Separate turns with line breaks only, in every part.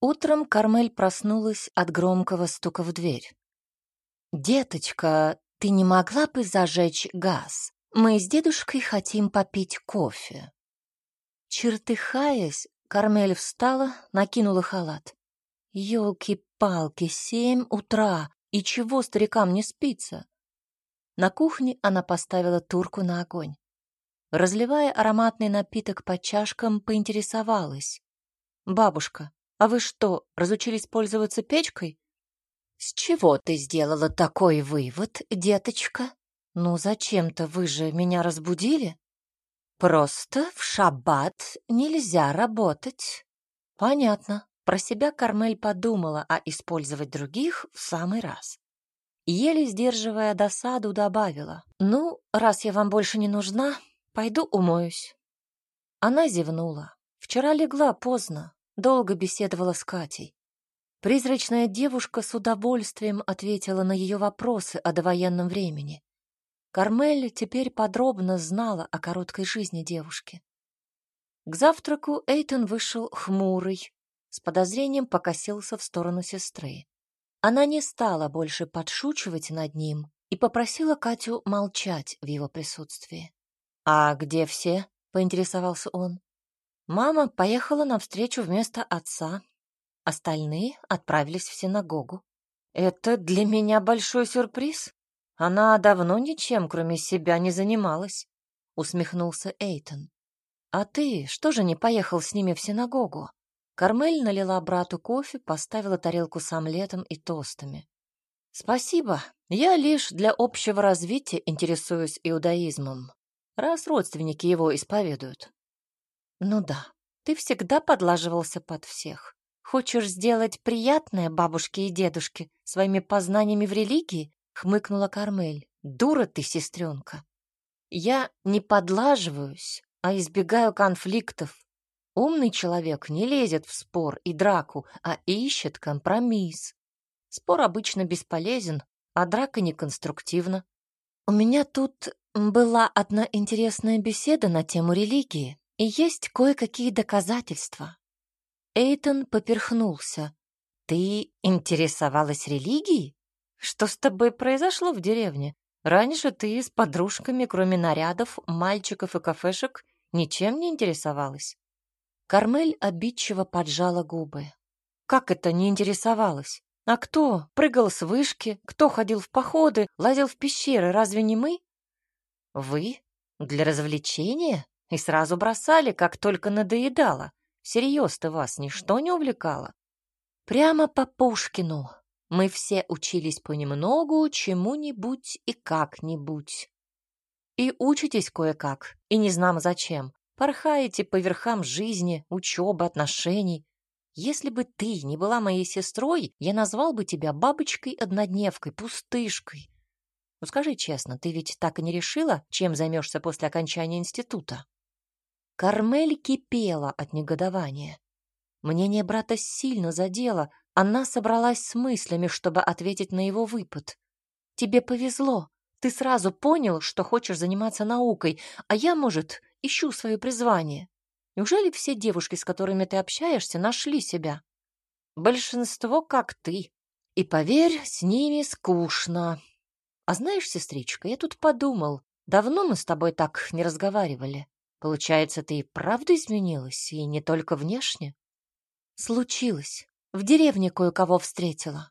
Утром Кармель проснулась от громкого стука в дверь. «Деточка, ты не могла бы зажечь газ? Мы с дедушкой хотим попить кофе». Чертыхаясь, Кармель встала, накинула халат. «Елки-палки, семь утра, и чего старикам не спится?» На кухне она поставила турку на огонь. Разливая ароматный напиток по чашкам, поинтересовалась. «Бабушка, а вы что, разучились пользоваться печкой?» «С чего ты сделала такой вывод, деточка? Ну, зачем-то вы же меня разбудили?» «Просто в шаббат нельзя работать». «Понятно». Про себя Кармель подумала, а использовать других в самый раз еле сдерживая досаду, добавила. «Ну, раз я вам больше не нужна, пойду умоюсь». Она зевнула. Вчера легла поздно, долго беседовала с Катей. Призрачная девушка с удовольствием ответила на ее вопросы о довоенном времени. Кармель теперь подробно знала о короткой жизни девушки. К завтраку Эйтон вышел хмурый, с подозрением покосился в сторону сестры. Она не стала больше подшучивать над ним и попросила Катю молчать в его присутствии. «А где все?» — поинтересовался он. Мама поехала навстречу вместо отца. Остальные отправились в синагогу. «Это для меня большой сюрприз. Она давно ничем, кроме себя, не занималась», — усмехнулся Эйтон. «А ты что же не поехал с ними в синагогу?» Кармель налила брату кофе, поставила тарелку с омлетом и тостами. «Спасибо. Я лишь для общего развития интересуюсь иудаизмом, раз родственники его исповедуют». «Ну да, ты всегда подлаживался под всех. Хочешь сделать приятное бабушке и дедушке своими познаниями в религии?» — хмыкнула Кармель. «Дура ты, сестренка. Я не подлаживаюсь, а избегаю конфликтов, Умный человек не лезет в спор и драку, а ищет компромисс. Спор обычно бесполезен, а драка неконструктивна. У меня тут была одна интересная беседа на тему религии, и есть кое-какие доказательства. Эйтон поперхнулся. «Ты интересовалась религией? Что с тобой произошло в деревне? Раньше ты с подружками, кроме нарядов, мальчиков и кафешек, ничем не интересовалась?» Кармель обидчиво поджала губы. Как это не интересовалась? А кто прыгал с вышки, кто ходил в походы, лазил в пещеры, разве не мы? Вы? Для развлечения? И сразу бросали, как только надоедало. Всерьез-то вас ничто не увлекало? Прямо по Пушкину. Мы все учились понемногу, чему-нибудь и как-нибудь. И учитесь кое-как, и не знам зачем. Порхаете по верхам жизни, учебы, отношений. Если бы ты не была моей сестрой, я назвал бы тебя бабочкой-однодневкой, пустышкой. Ну скажи честно, ты ведь так и не решила, чем займешься после окончания института? Кармель кипела от негодования. Мнение брата сильно задело. Она собралась с мыслями, чтобы ответить на его выпад. Тебе повезло. Ты сразу понял, что хочешь заниматься наукой, а я, может, ищу свое призвание. Неужели все девушки, с которыми ты общаешься, нашли себя? Большинство как ты. И поверь, с ними скучно. А знаешь, сестричка, я тут подумал, давно мы с тобой так не разговаривали. Получается, ты и правда изменилась, и не только внешне? Случилось. В деревне кое-кого встретила.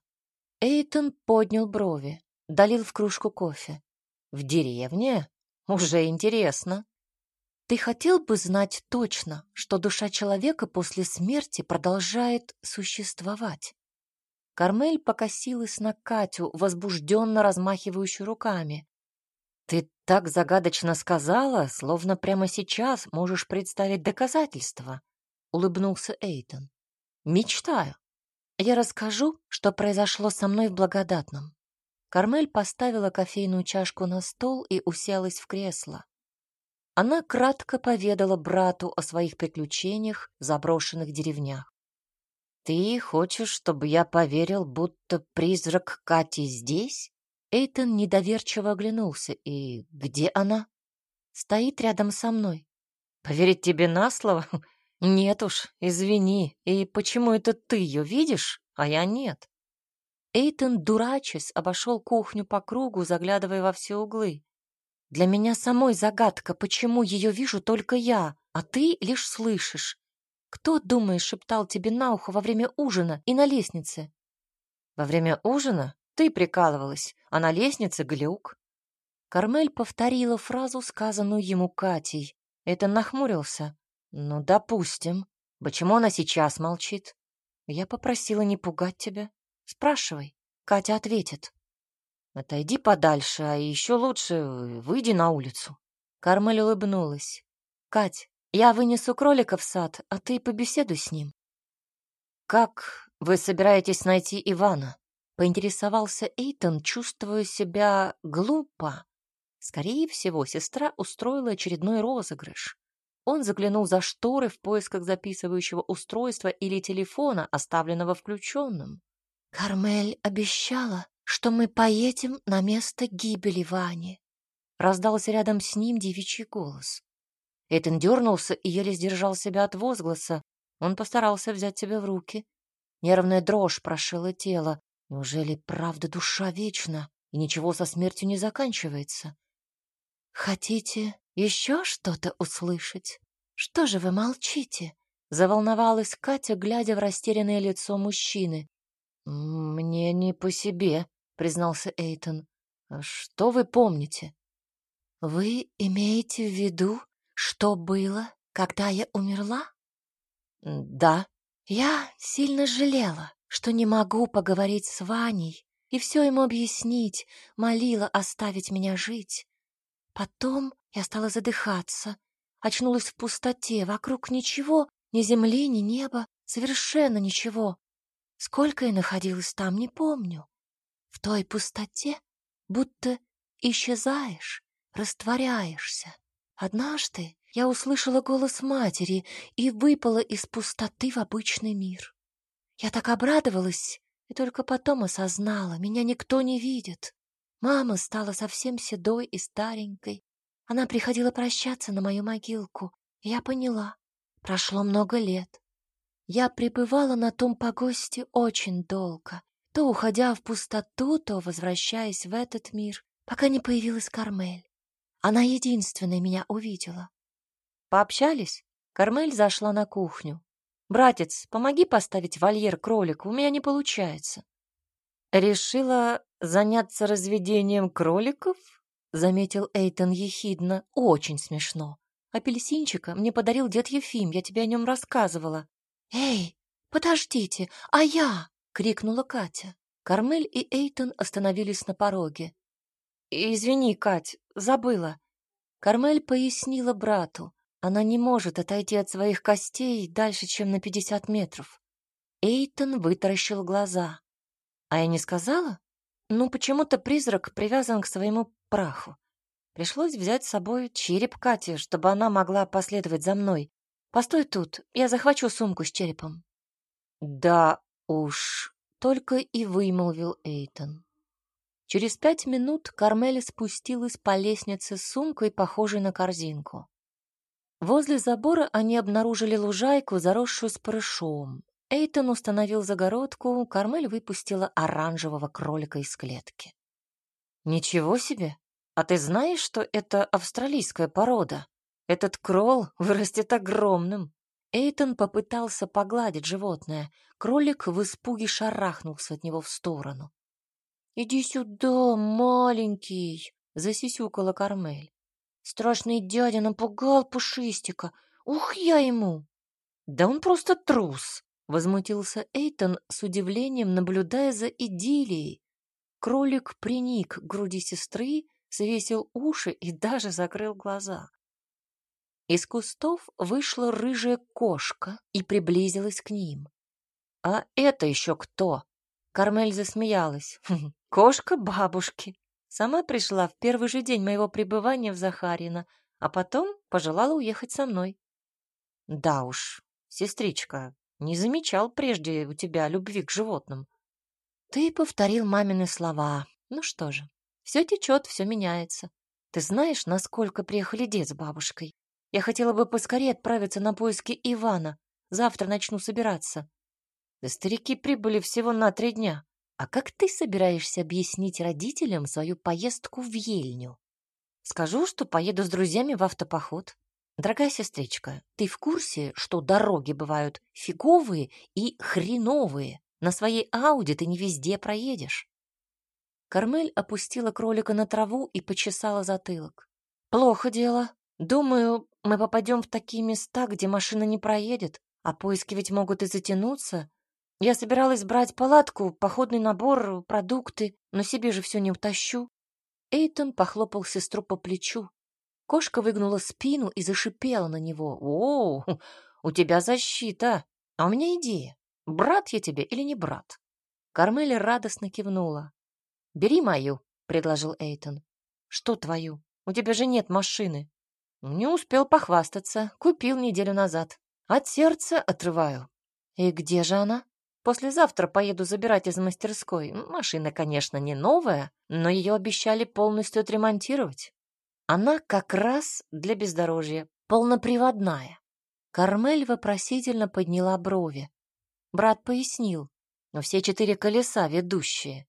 Эйтон поднял брови, долил в кружку кофе. В деревне? Уже интересно. Ты хотел бы знать точно, что душа человека после смерти продолжает существовать? Кармель покосилась на Катю, возбужденно размахивающую руками. Так загадочно сказала, словно прямо сейчас можешь представить доказательства, улыбнулся Эйтон. Мечтаю. Я расскажу, что произошло со мной в благодатном. Кармель поставила кофейную чашку на стол и уселась в кресло. Она кратко поведала брату о своих приключениях в заброшенных деревнях. «Ты хочешь, чтобы я поверил, будто призрак Кати здесь?» Эйтон недоверчиво оглянулся. «И где она?» «Стоит рядом со мной». «Поверить тебе на слово? Нет уж, извини. И почему это ты ее видишь, а я нет? Эйтон, дурачась, обошел кухню по кругу, заглядывая во все углы. Для меня самой загадка, почему ее вижу только я, а ты лишь слышишь. Кто, думаешь, шептал тебе на ухо во время ужина и на лестнице? Во время ужина ты прикалывалась, а на лестнице глюк. Кармель повторила фразу, сказанную ему Катей. Это нахмурился. Ну, допустим. Почему она сейчас молчит? Я попросила не пугать тебя. Спрашивай. Катя ответит. Отойди подальше, а еще лучше выйди на улицу. Кармель улыбнулась. Кать, я вынесу кролика в сад, а ты побеседуй с ним. Как вы собираетесь найти Ивана? Поинтересовался Эйтон, чувствуя себя глупо. Скорее всего, сестра устроила очередной розыгрыш. Он заглянул за шторы в поисках записывающего устройства или телефона, оставленного включенным. «Кармель обещала, что мы поедем на место гибели Вани. Раздался рядом с ним девичий голос. Эйтон дернулся и еле сдержал себя от возгласа. Он постарался взять себя в руки. Нервная дрожь прошила тело. Неужели правда душа вечна, и ничего со смертью не заканчивается? Хотите еще что-то услышать? Что же вы молчите? Заволновалась Катя, глядя в растерянное лицо мужчины. Мне не по себе, признался Эйтон. «А что вы помните? Вы имеете в виду, что было, когда я умерла? Да. Я сильно жалела, что не могу поговорить с Ваней и все ему объяснить, молила оставить меня жить. Потом я стала задыхаться, очнулась в пустоте, вокруг ничего, ни земли, ни неба, совершенно ничего. Сколько я находилась там, не помню. В той пустоте будто исчезаешь, растворяешься. Однажды я услышала голос матери и выпала из пустоты в обычный мир. Я так обрадовалась и только потом осознала, меня никто не видит. Мама стала совсем седой и старенькой. Она приходила прощаться на мою могилку, и я поняла. Прошло много лет. Я пребывала на том погосте очень долго, то уходя в пустоту, то возвращаясь в этот мир, пока не появилась Кармель. Она единственная меня увидела. Пообщались? Кармель зашла на кухню. «Братец, помоги поставить вольер кролику, у меня не получается». «Решила заняться разведением кроликов?» — заметил Эйтон ехидно. «Очень смешно. Апельсинчика мне подарил дед Ефим, я тебе о нем рассказывала». «Эй, подождите, а я?» крикнула Катя. Кармель и Эйтон остановились на пороге. «Извини, Кать, забыла». Кармель пояснила брату. Она не может отойти от своих костей дальше, чем на пятьдесят метров. Эйтон вытаращил глаза. «А я не сказала? Ну, почему-то призрак привязан к своему праху. Пришлось взять с собой череп Кати, чтобы она могла последовать за мной. Постой тут, я захвачу сумку с черепом». «Да уж», — только и вымолвил Эйтон. Через пять минут Кармель спустилась по лестнице с сумкой, похожей на корзинку. Возле забора они обнаружили лужайку, заросшую спрышом. Эйтон установил загородку, Кармель выпустила оранжевого кролика из клетки. «Ничего себе! А ты знаешь, что это австралийская порода? Этот крол вырастет огромным!» Эйтон попытался погладить животное. Кролик в испуге шарахнулся от него в сторону. «Иди сюда, маленький!» — засисюкала Кармель. «Страшный дядя напугал Пушистика. Ух, я ему!» «Да он просто трус!» — возмутился Эйтон с удивлением, наблюдая за идиллией. Кролик приник к груди сестры, свесил уши и даже закрыл глаза. Из кустов вышла рыжая кошка и приблизилась к ним. «А это еще кто?» Кармель засмеялась. «Хм, «Кошка бабушки. Сама пришла в первый же день моего пребывания в Захарина, а потом пожелала уехать со мной». «Да уж, сестричка, не замечал прежде у тебя любви к животным». «Ты повторил мамины слова. Ну что же, все течет, все меняется. Ты знаешь, насколько приехали дед с бабушкой? Я хотела бы поскорее отправиться на поиски Ивана. Завтра начну собираться. Да старики прибыли всего на три дня. А как ты собираешься объяснить родителям свою поездку в Ельню? Скажу, что поеду с друзьями в автопоход. Дорогая сестричка, ты в курсе, что дороги бывают фиговые и хреновые? На своей Ауди ты не везде проедешь. Кармель опустила кролика на траву и почесала затылок. Плохо дело. Думаю, мы попадем в такие места, где машина не проедет, а поиски ведь могут и затянуться. Я собиралась брать палатку, походный набор, продукты, но себе же все не утащу. Эйтон похлопал сестру по плечу. Кошка выгнула спину и зашипела на него. «О, у тебя защита! А у меня идея. Брат я тебе или не брат?» Кармель радостно кивнула. «Бери мою», — предложил Эйтон. «Что твою? У тебя же нет машины». «Не успел похвастаться. Купил неделю назад. От сердца отрываю». «И где же она?» Послезавтра поеду забирать из мастерской. Машина, конечно, не новая, но ее обещали полностью отремонтировать. Она как раз для бездорожья, полноприводная. Кармель вопросительно подняла брови. Брат пояснил, но все четыре колеса ведущие.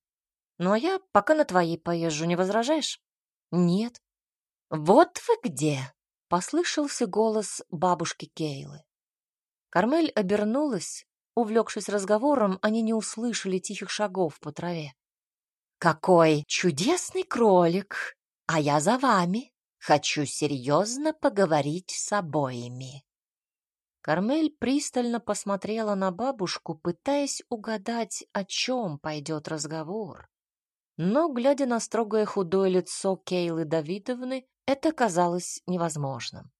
Ну а я пока на твоей поезжу, не возражаешь? Нет. Вот вы где! Послышался голос бабушки Кейлы. Кармель обернулась Увлекшись разговором, они не услышали тихих шагов по траве. «Какой чудесный кролик! А я за вами. Хочу серьезно поговорить с обоими». Кармель пристально посмотрела на бабушку, пытаясь угадать, о чем пойдет разговор. Но, глядя на строгое худое лицо Кейлы Давидовны, это казалось невозможным.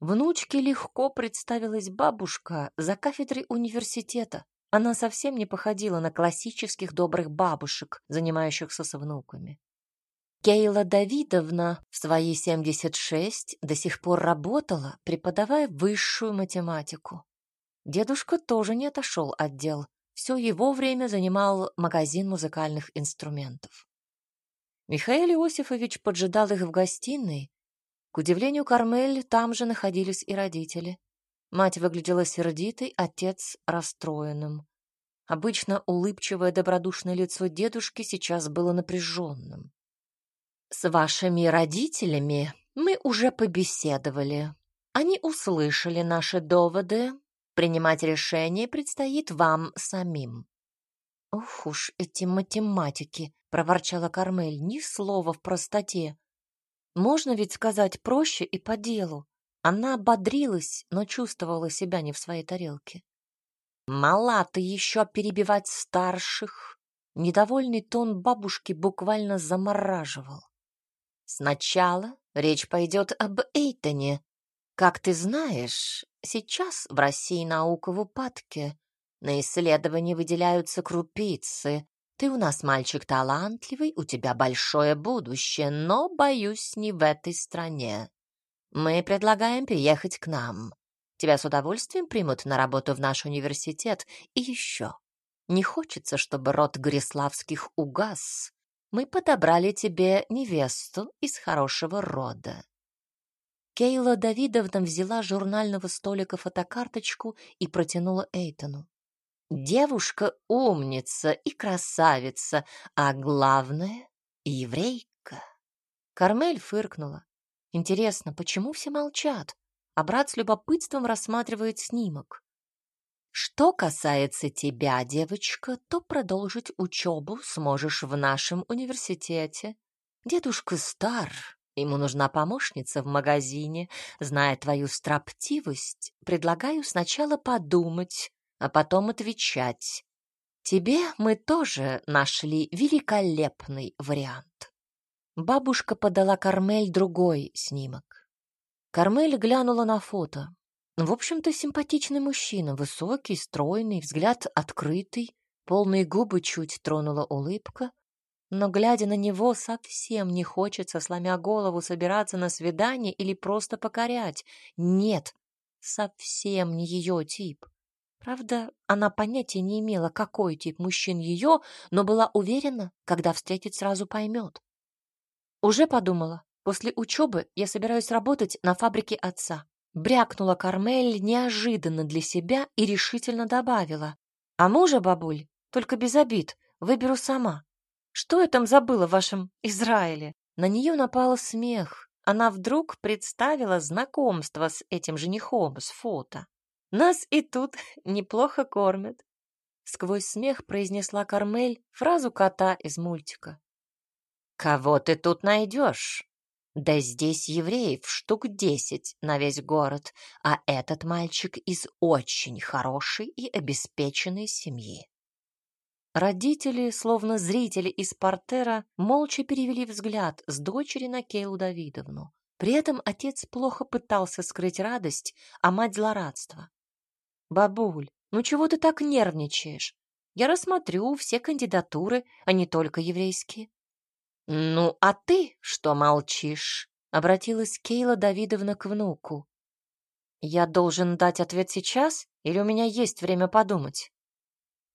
Внучке легко представилась бабушка за кафедрой университета. Она совсем не походила на классических добрых бабушек, занимающихся с внуками. Кейла Давидовна в свои 76 до сих пор работала, преподавая высшую математику. Дедушка тоже не отошел от дел. Все его время занимал магазин музыкальных инструментов. Михаил Иосифович поджидал их в гостиной, к удивлению Кармель, там же находились и родители. Мать выглядела сердитой, отец — расстроенным. Обычно улыбчивое добродушное лицо дедушки сейчас было напряженным. «С вашими родителями мы уже побеседовали. Они услышали наши доводы. Принимать решение предстоит вам самим». «Ох уж эти математики!» — проворчала Кармель. «Ни слова в простоте. Можно ведь сказать проще и по делу. Она бодрилась, но чувствовала себя не в своей тарелке. «Мала ты еще перебивать старших!» Недовольный тон бабушки буквально замораживал. «Сначала речь пойдет об Эйтоне. Как ты знаешь, сейчас в России наука в упадке. На исследования выделяются крупицы, ты у нас мальчик талантливый, у тебя большое будущее, но, боюсь, не в этой стране. Мы предлагаем переехать к нам. Тебя с удовольствием примут на работу в наш университет. И еще. Не хочется, чтобы род Гориславских угас. Мы подобрали тебе невесту из хорошего рода. Кейла Давидовна взяла журнального столика фотокарточку и протянула Эйтону. Девушка умница и красавица, а главное — еврейка. Кармель фыркнула. Интересно, почему все молчат, а брат с любопытством рассматривает снимок? Что касается тебя, девочка, то продолжить учебу сможешь в нашем университете. Дедушка стар, ему нужна помощница в магазине. Зная твою строптивость, предлагаю сначала подумать, а потом отвечать. Тебе мы тоже нашли великолепный вариант. Бабушка подала Кармель другой снимок. Кармель глянула на фото. В общем-то, симпатичный мужчина, высокий, стройный, взгляд открытый, полные губы чуть тронула улыбка, но, глядя на него, совсем не хочется, сломя голову, собираться на свидание или просто покорять. Нет, совсем не ее тип. Правда, она понятия не имела, какой тип мужчин ее, но была уверена, когда встретит, сразу поймет. Уже подумала. После учебы я собираюсь работать на фабрике отца. Брякнула Кармель неожиданно для себя и решительно добавила. А мужа, бабуль, только без обид, выберу сама. Что я там забыла в вашем Израиле? На нее напал смех. Она вдруг представила знакомство с этим женихом с фото. Нас и тут неплохо кормят. Сквозь смех произнесла Кармель фразу кота из мультика. «Кого ты тут найдешь? Да здесь евреев штук десять на весь город, а этот мальчик из очень хорошей и обеспеченной семьи. Родители, словно зрители из портера, молча перевели взгляд с дочери на Кейлу Давидовну. При этом отец плохо пытался скрыть радость, а мать злорадство. «Бабуль, ну чего ты так нервничаешь? Я рассмотрю все кандидатуры, а не только еврейские. «Ну, а ты что молчишь?» — обратилась Кейла Давидовна к внуку. «Я должен дать ответ сейчас, или у меня есть время подумать?»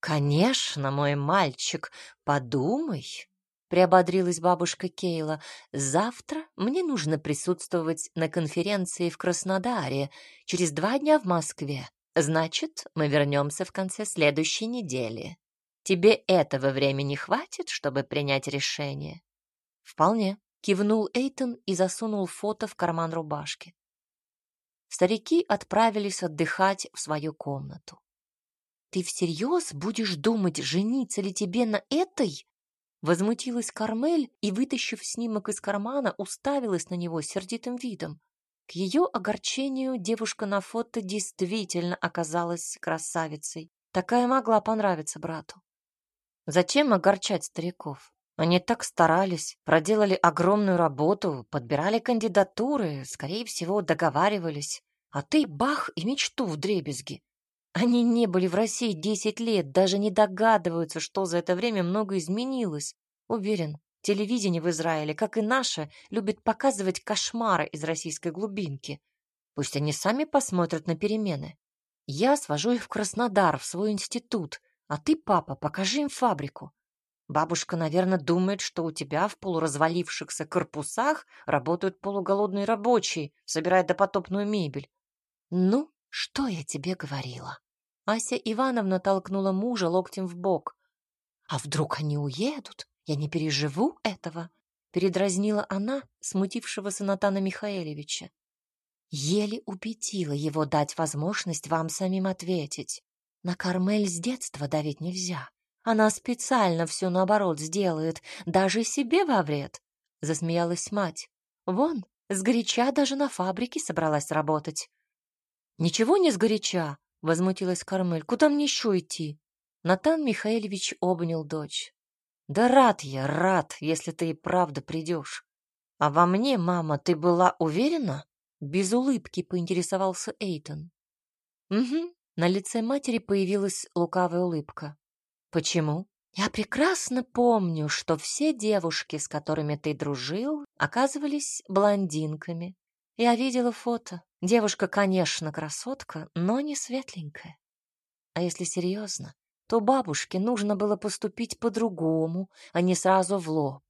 «Конечно, мой мальчик, подумай», — приободрилась бабушка Кейла. «Завтра мне нужно присутствовать на конференции в Краснодаре, через два дня в Москве. Значит, мы вернемся в конце следующей недели. Тебе этого времени хватит, чтобы принять решение?» «Вполне», — кивнул Эйтон и засунул фото в карман рубашки. Старики отправились отдыхать в свою комнату. «Ты всерьез будешь думать, жениться ли тебе на этой?» Возмутилась Кармель и, вытащив снимок из кармана, уставилась на него сердитым видом. К ее огорчению девушка на фото действительно оказалась красавицей. Такая могла понравиться брату. Зачем огорчать стариков? Они так старались, проделали огромную работу, подбирали кандидатуры, скорее всего, договаривались. А ты бах и мечту в дребезги. Они не были в России десять лет, даже не догадываются, что за это время много изменилось. Уверен, телевидение в Израиле, как и наше, любит показывать кошмары из российской глубинки. Пусть они сами посмотрят на перемены. Я свожу их в Краснодар, в свой институт, а ты, папа, покажи им фабрику. Бабушка, наверное, думает, что у тебя в полуразвалившихся корпусах работают полуголодные рабочие, собирая допотопную мебель. Ну, что я тебе говорила? Ася Ивановна толкнула мужа локтем в бок. А вдруг они уедут? Я не переживу этого, передразнила она смутившегося Натана Михаиловича. Еле убедила его дать возможность вам самим ответить. На Кармель с детства давить нельзя. Она специально все наоборот сделает, даже себе во вред, — засмеялась мать. Вон, сгоряча даже на фабрике собралась работать. Ничего не сгоряча, — возмутилась Кармель. Куда мне еще идти? Натан Михайлович обнял дочь. Да рад я, рад, если ты и правда придешь. А во мне, мама, ты была уверена? Без улыбки поинтересовался Эйтон. Угу. На лице матери появилась лукавая улыбка. Почему? Я прекрасно помню, что все девушки, с которыми ты дружил, оказывались блондинками. Я видела фото. Девушка, конечно, красотка, но не светленькая. А если серьезно, то бабушке нужно было поступить по-другому, а не сразу в лоб.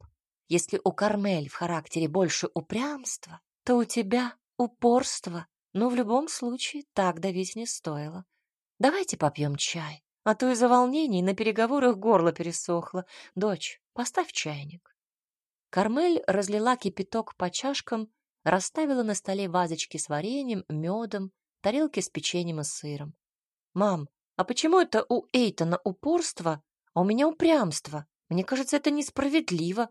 Если у Кармель в характере больше упрямства, то у тебя упорство. Но в любом случае так давить не стоило. Давайте попьем чай а то из-за волнений на переговорах горло пересохло. Дочь, поставь чайник. Кармель разлила кипяток по чашкам, расставила на столе вазочки с вареньем, медом, тарелки с печеньем и сыром. «Мам, а почему это у Эйтона упорство, а у меня упрямство? Мне кажется, это несправедливо».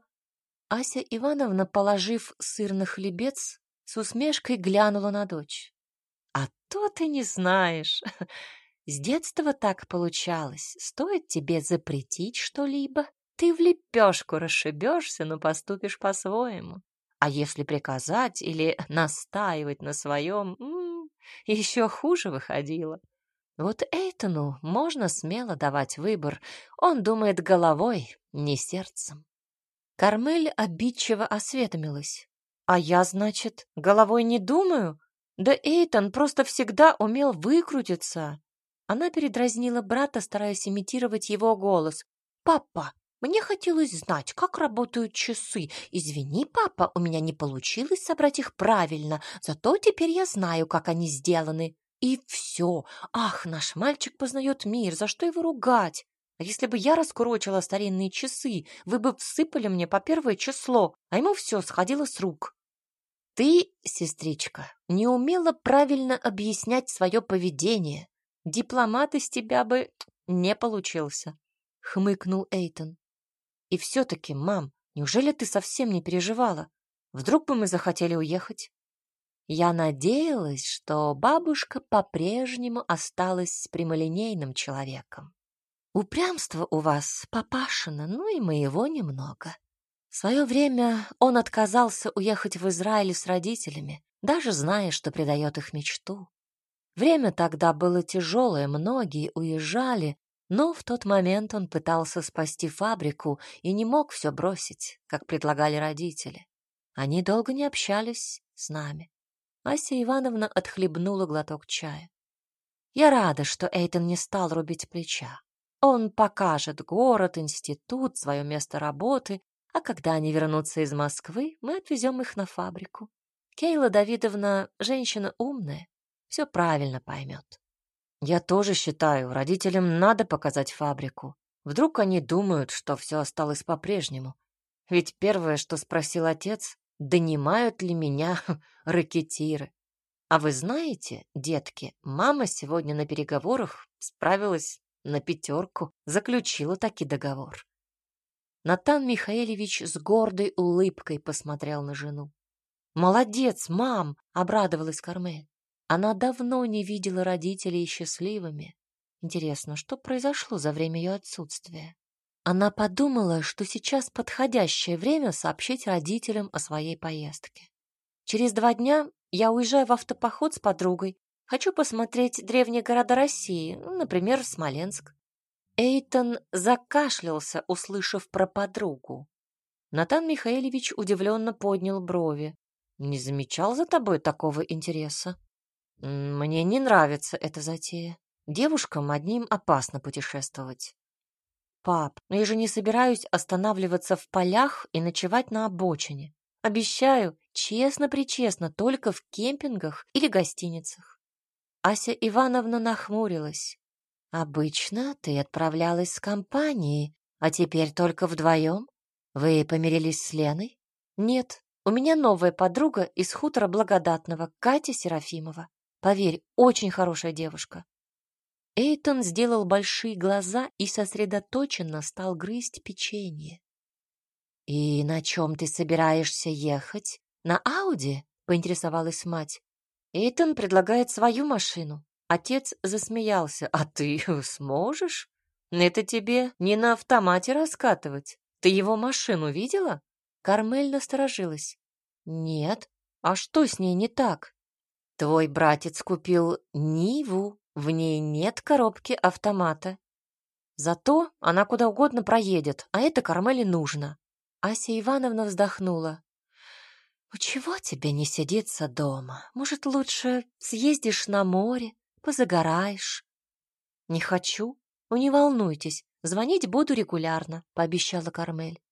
Ася Ивановна, положив сыр на хлебец, с усмешкой глянула на дочь. «А то ты не знаешь. С детства так получалось. Стоит тебе запретить что-либо, ты в лепешку расшибешься, но поступишь по-своему. А если приказать или настаивать на своем, еще хуже выходило. Вот Эйтону можно смело давать выбор. Он думает головой, не сердцем. Кармель обидчиво осведомилась. «А я, значит, головой не думаю? Да Эйтон просто всегда умел выкрутиться. Она передразнила брата, стараясь имитировать его голос. «Папа, Мне хотелось знать, как работают часы. Извини, папа, у меня не получилось собрать их правильно, зато теперь я знаю, как они сделаны. И все. Ах, наш мальчик познает мир, за что его ругать? А если бы я раскурочила старинные часы, вы бы всыпали мне по первое число, а ему все сходило с рук. Ты, сестричка, не умела правильно объяснять свое поведение. Дипломат из тебя бы не получился, — хмыкнул Эйтон. И все-таки, мам, неужели ты совсем не переживала? Вдруг бы мы захотели уехать? Я надеялась, что бабушка по-прежнему осталась прямолинейным человеком. Упрямство у вас, папашина, ну и моего немного. В свое время он отказался уехать в Израиль с родителями, даже зная, что предает их мечту. Время тогда было тяжелое, многие уезжали, но в тот момент он пытался спасти фабрику и не мог все бросить, как предлагали родители. Они долго не общались с нами. Ася Ивановна отхлебнула глоток чая. Я рада, что Эйтон не стал рубить плеча. Он покажет город, институт, свое место работы, а когда они вернутся из Москвы, мы отвезем их на фабрику. Кейла Давидовна женщина умная, все правильно поймет. Я тоже считаю, родителям надо показать фабрику. Вдруг они думают, что все осталось по-прежнему. Ведь первое, что спросил отец, донимают ли меня ракетиры. А вы знаете, детки, мама сегодня на переговорах справилась на пятерку, заключила таки договор. Натан Михаилович с гордой улыбкой посмотрел на жену. «Молодец, мам!» — обрадовалась Кармель. Она давно не видела родителей счастливыми. Интересно, что произошло за время ее отсутствия? Она подумала, что сейчас подходящее время сообщить родителям о своей поездке. Через два дня я уезжаю в автопоход с подругой. Хочу посмотреть древние города России, например, Смоленск. Эйтон закашлялся, услышав про подругу. Натан Михайлович удивленно поднял брови. «Не замечал за тобой такого интереса?» «Мне не нравится эта затея. Девушкам одним опасно путешествовать». «Пап, но я же не собираюсь останавливаться в полях и ночевать на обочине. Обещаю, честно-причестно, только в кемпингах или гостиницах». Ася Ивановна нахмурилась. «Обычно ты отправлялась с компанией, а теперь только вдвоем? Вы помирились с Леной?» «Нет, у меня новая подруга из хутора Благодатного, Катя Серафимова. Поверь, очень хорошая девушка». Эйтон сделал большие глаза и сосредоточенно стал грызть печенье. «И на чем ты собираешься ехать? На Ауди?» — поинтересовалась мать. Эйтон предлагает свою машину. Отец засмеялся. «А ты сможешь? Это тебе не на автомате раскатывать. Ты его машину видела?» Кармель насторожилась. «Нет. А что с ней не так?» «Твой братец купил Ниву. В ней нет коробки автомата. Зато она куда угодно проедет, а это Кармели нужно». Ася Ивановна вздохнула. «У чего тебе не сидится дома? Может, лучше съездишь на море, позагораешь. Не хочу. Ну, не волнуйтесь, звонить буду регулярно, пообещала Кармель.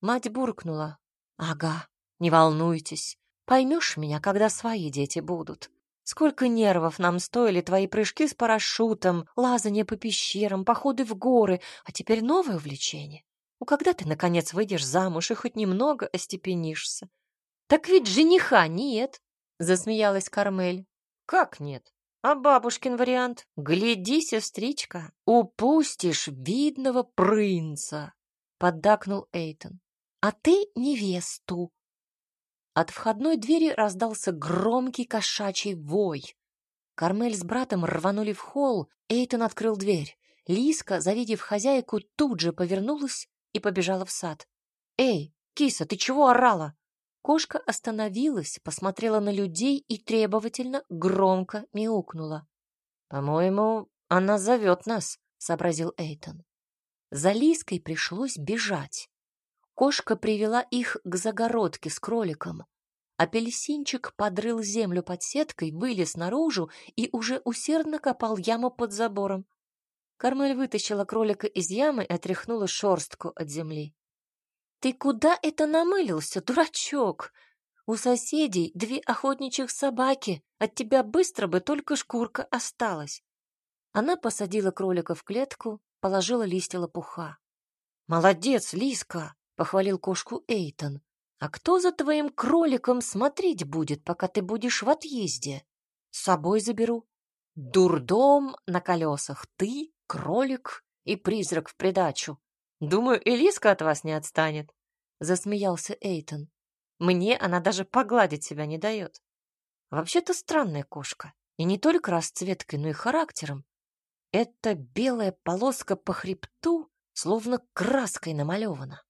Мать буркнула. Ага, не волнуйтесь. Поймешь меня, когда свои дети будут. Сколько нервов нам стоили твои прыжки с парашютом, лазание по пещерам, походы в горы, а теперь новое увлечение. Ну когда ты, наконец, выйдешь замуж и хоть немного остепенишься? Так ведь жениха нет, засмеялась Кармель. Как нет? А бабушкин вариант? Гляди, сестричка, упустишь видного принца, поддакнул Эйтон. А ты невесту. От входной двери раздался громкий кошачий вой. Кармель с братом рванули в холл, Эйтон открыл дверь. Лиска, завидев хозяйку, тут же повернулась и побежала в сад. «Эй, киса, ты чего орала?» Кошка остановилась, посмотрела на людей и требовательно громко мяукнула. «По-моему, она зовет нас», — сообразил Эйтон. За Лиской пришлось бежать. Кошка привела их к загородке с кроликом. Апельсинчик подрыл землю под сеткой, вылез наружу и уже усердно копал яму под забором. Кармель вытащила кролика из ямы и отряхнула шорстку от земли. «Ты куда это намылился, дурачок? У соседей две охотничьих собаки, от тебя быстро бы только шкурка осталась». Она посадила кролика в клетку, положила листья лопуха. «Молодец, Лиска!» — похвалил кошку Эйтон. «А кто за твоим кроликом смотреть будет, пока ты будешь в отъезде? С собой заберу. Дурдом на колесах. Ты, кролик и призрак в придачу. Думаю, Элиска от вас не отстанет», — засмеялся Эйтон. «Мне она даже погладить себя не дает. Вообще-то странная кошка. И не только расцветкой, но и характером. Эта белая полоска по хребту словно краской намалевана.